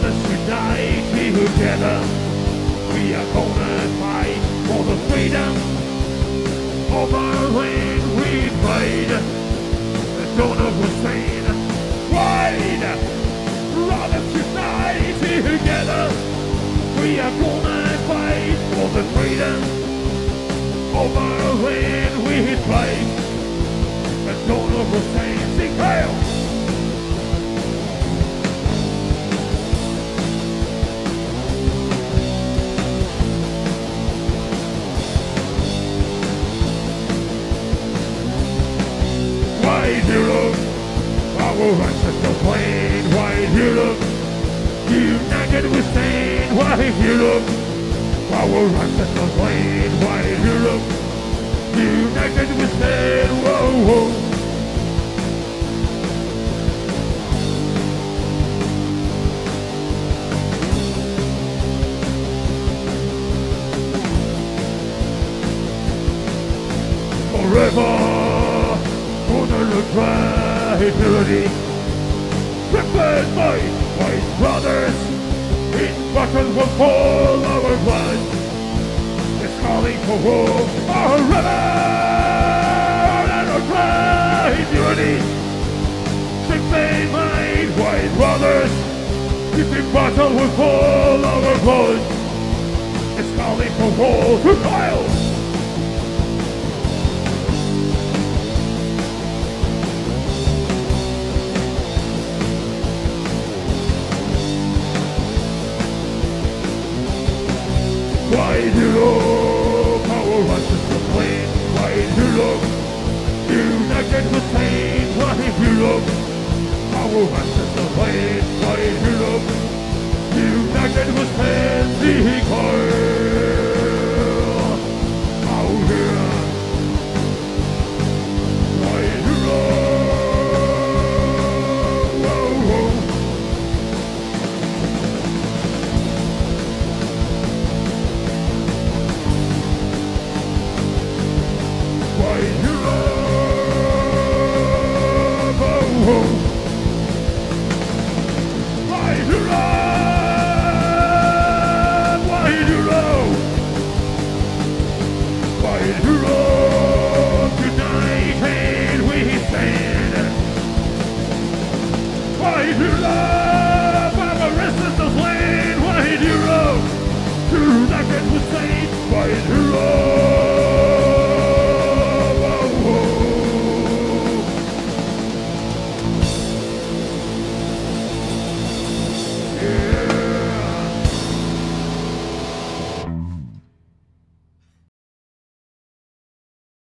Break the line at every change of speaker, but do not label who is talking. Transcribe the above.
Brothers unite together. We are gonna fight for the freedom of our land we made. Saddam Hussein, why, brothers unite together. We are gonna fight for the freedom of our land our ancestral plain. White Europe, united we stand. White Europe, our ancestral plain. White Europe, united we stand. Whoa, whoa. Forever, gonna look right eternity. Prepared by white brothers, in battle will fall our blood. It's calling for war, forever, and look right eternity. Prepared by white brothers, if battle will fall our blood. It's calling for war to trial. Why do you look? Our righteous proclaim. Why do you look? United with pain. Why do you look? Our righteous proclaim.